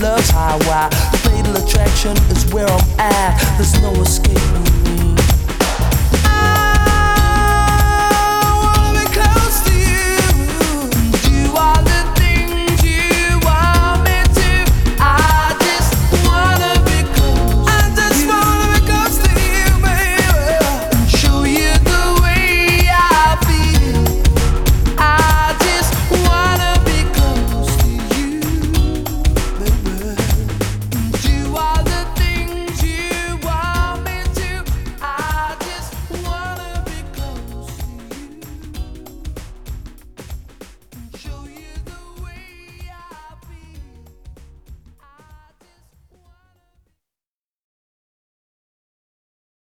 love's highway. The fatal attraction is where I'm at. There's no escaping.